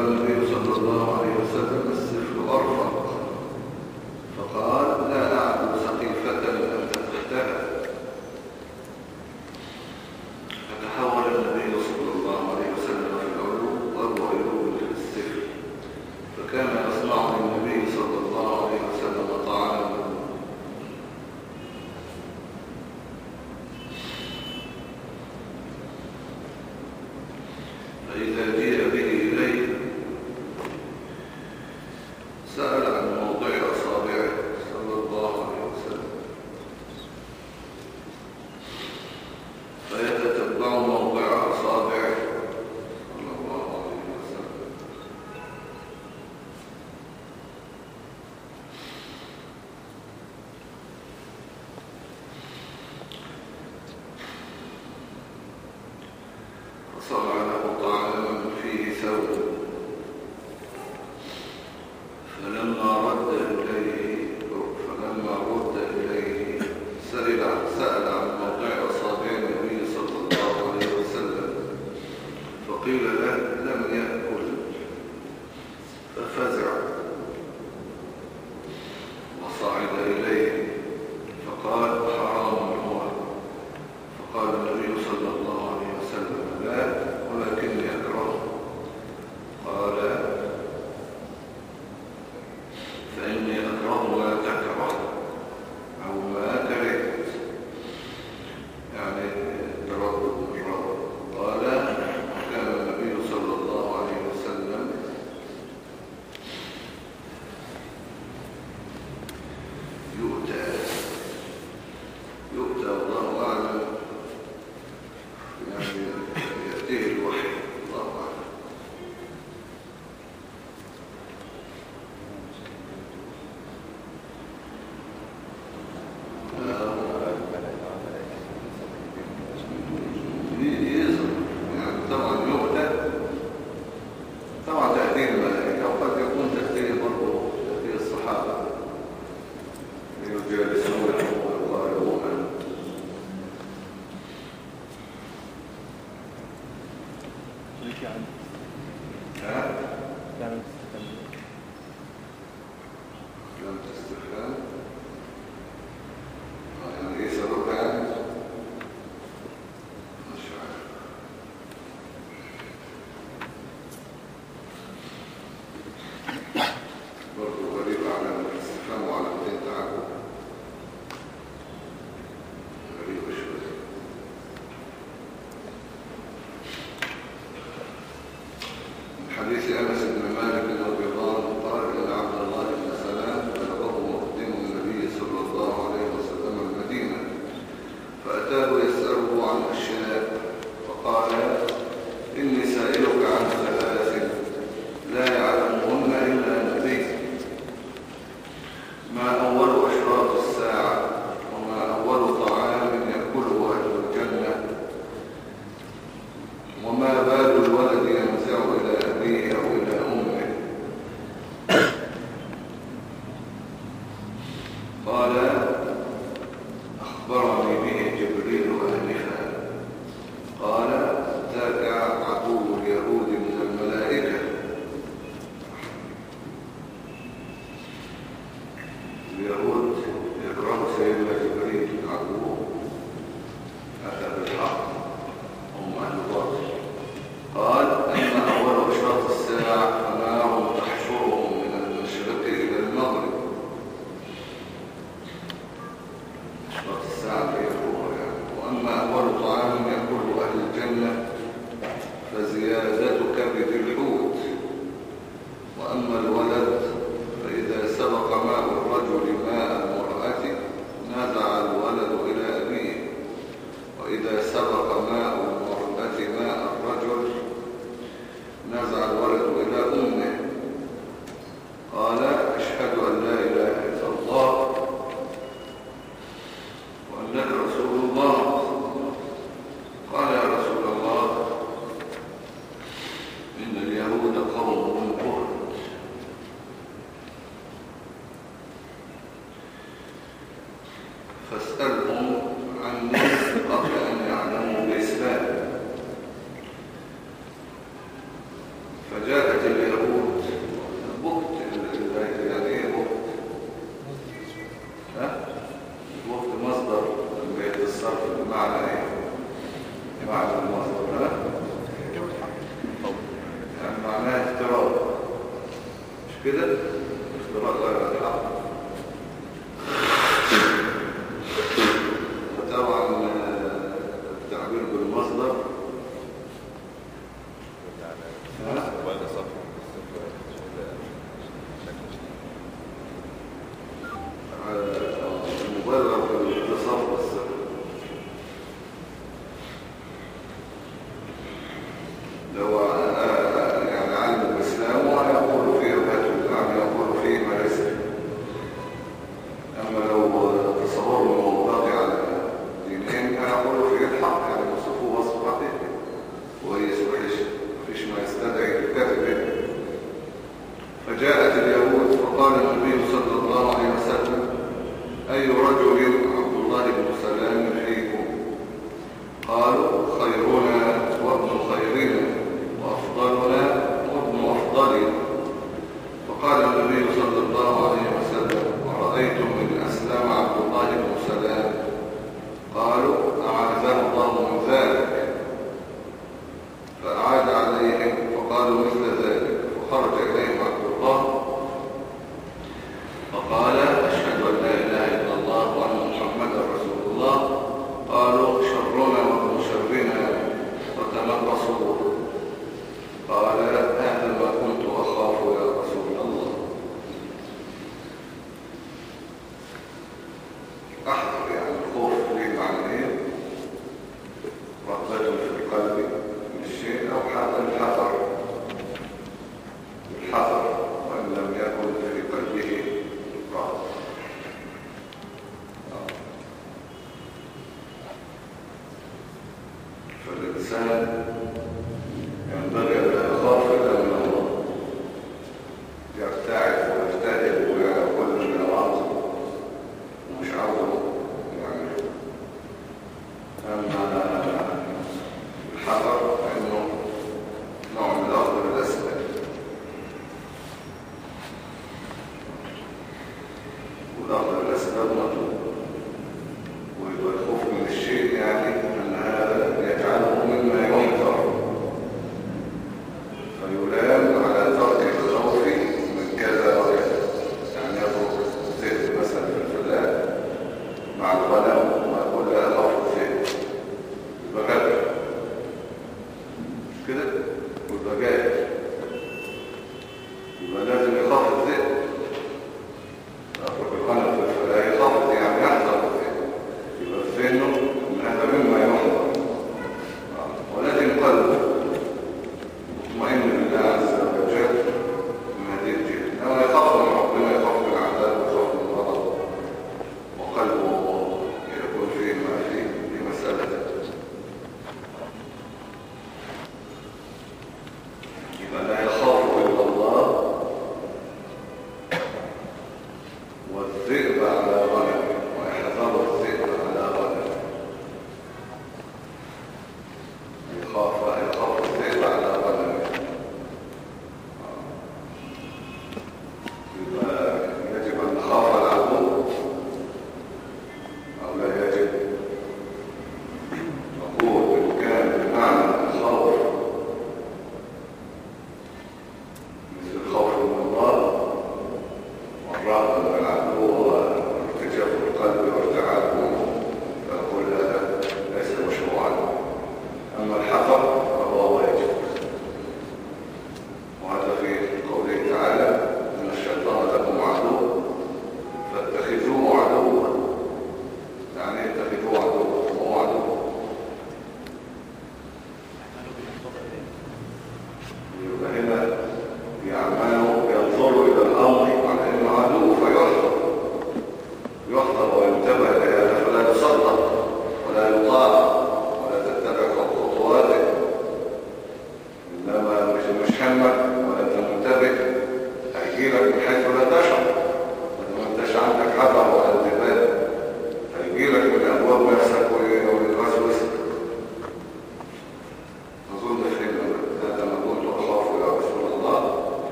فقال النبي صلى الله عليه وسلم. responsibility perché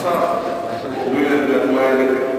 passar, essa coisa da moeda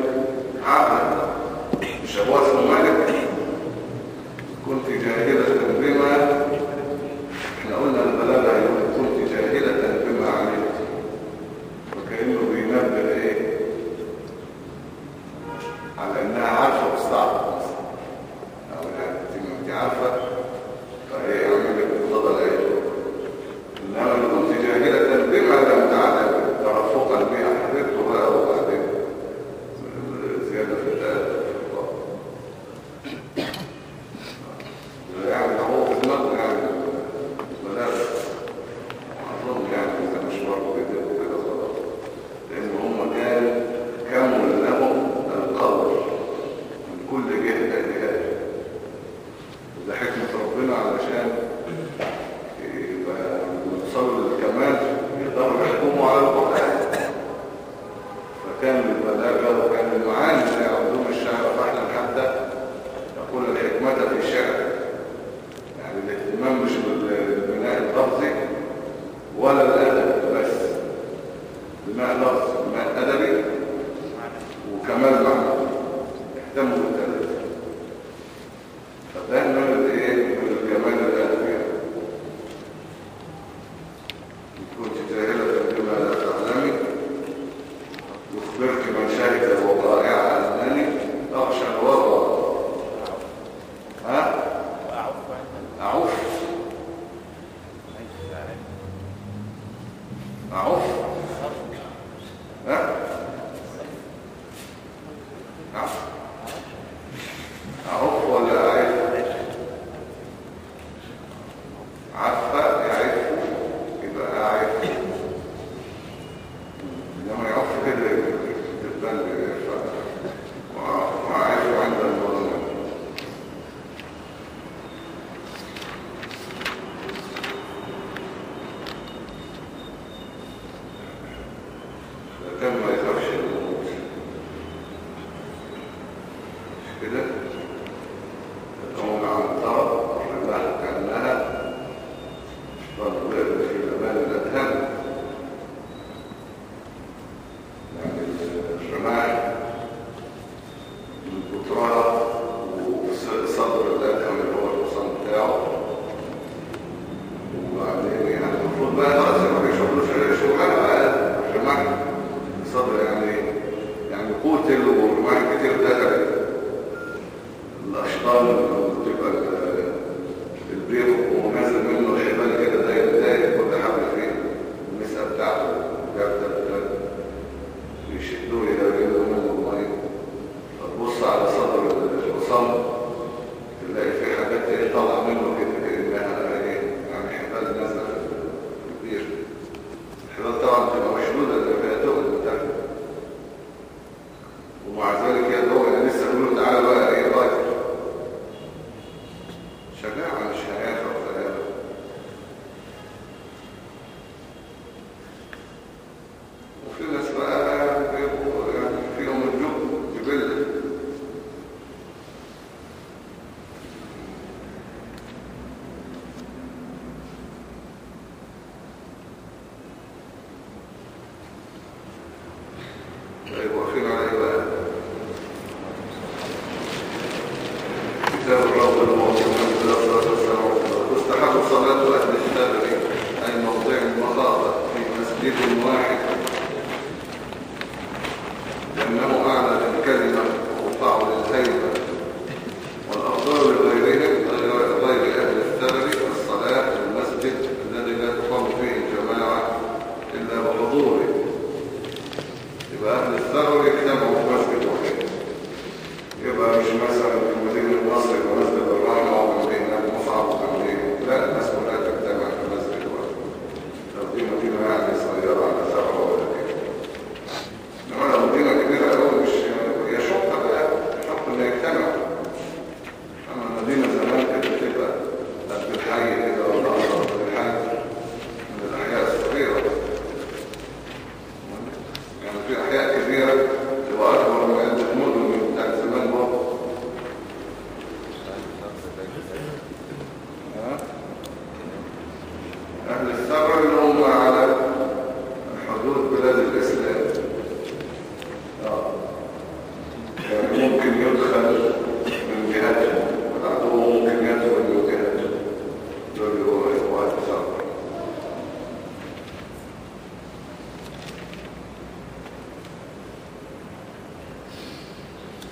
People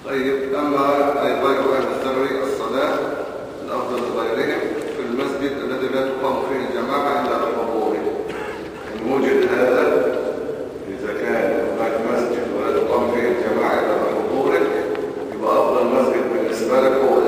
طيب أما أيضا أهل الثانوي الصلاة الأفضل لغيرهم في المسجد الذي لا تقام فيه الجماعة إلا على القبور. الموجد هذا إذا كان هناك مسجد ولا تقام فيه الجماعة إلا على يبقى أفضل مسجد بالنسبة لك هو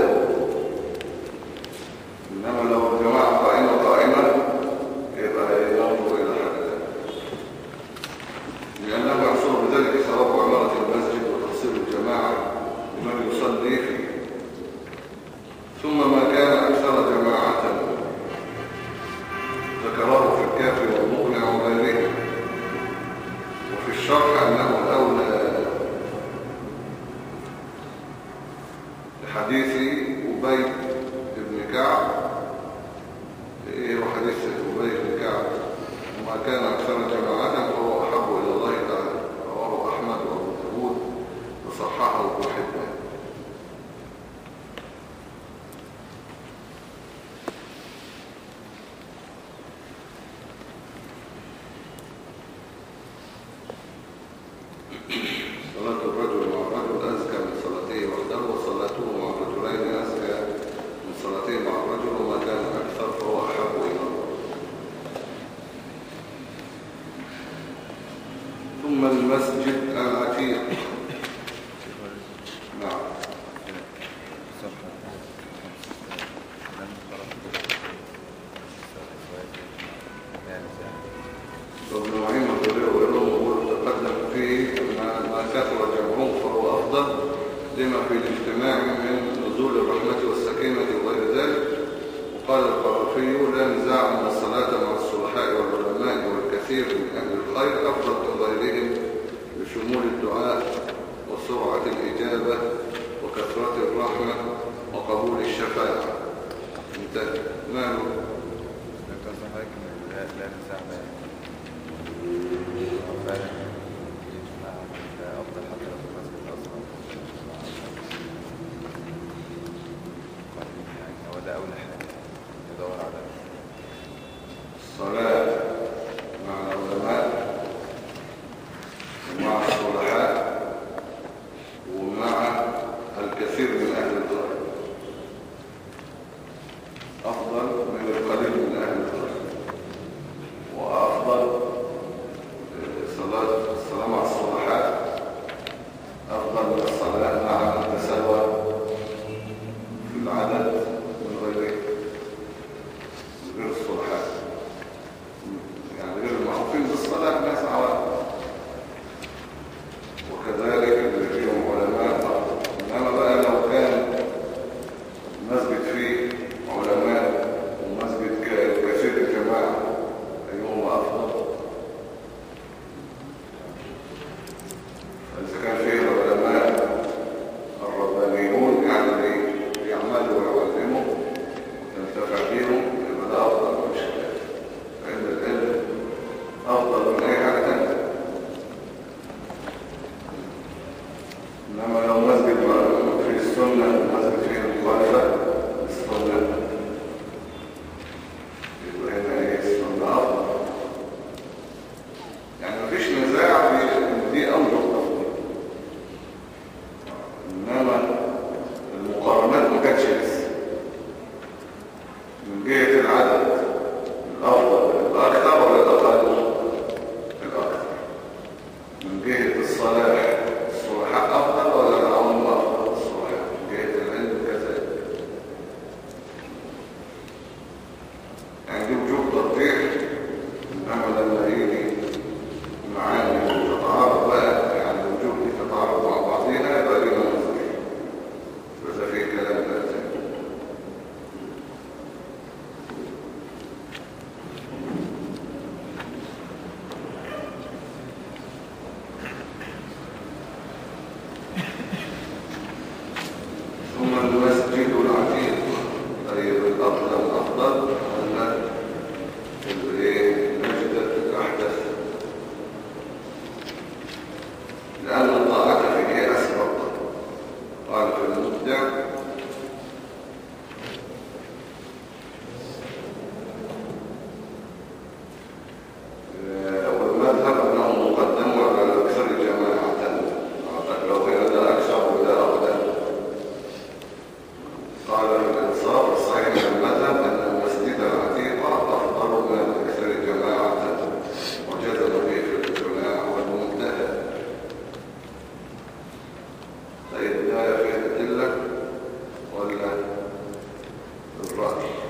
quadro.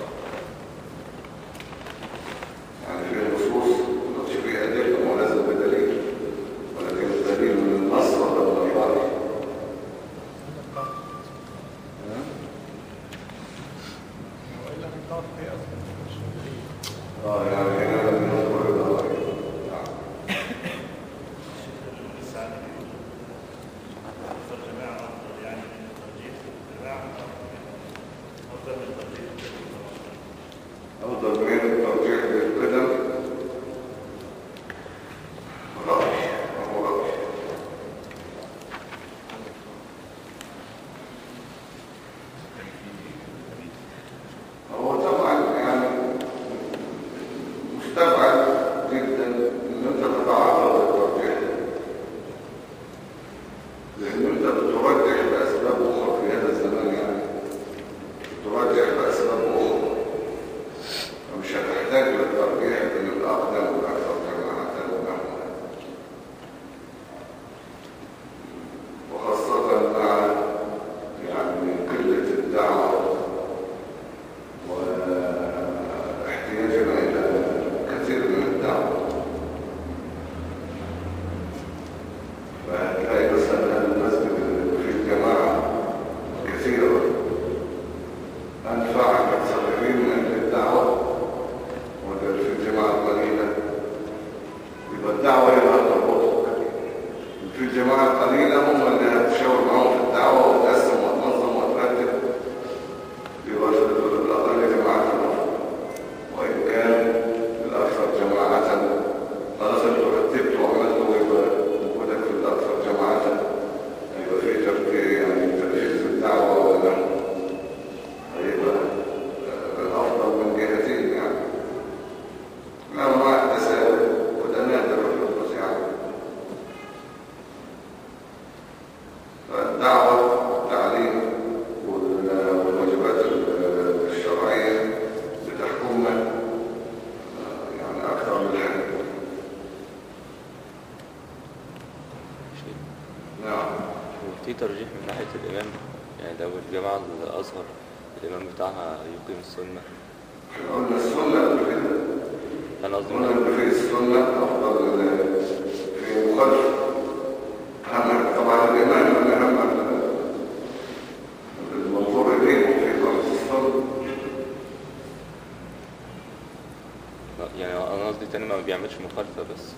بيعملش مخالفة بس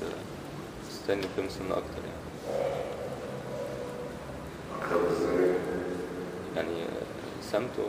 مستني في سن أكتر يعني يعني سمت و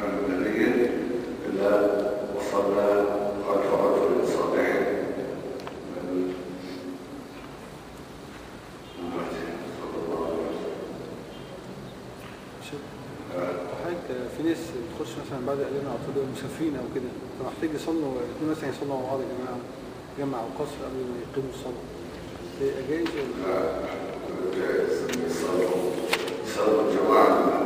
آه، مسافرين أو كده فمحتاج يصلوا آه، مثلا يصلوا مع بعض يا جماعة جمع أو قبل ما يقيموا الصلاة. اجازه ولا؟ لا جائز. يصلوا يصلوا جماعة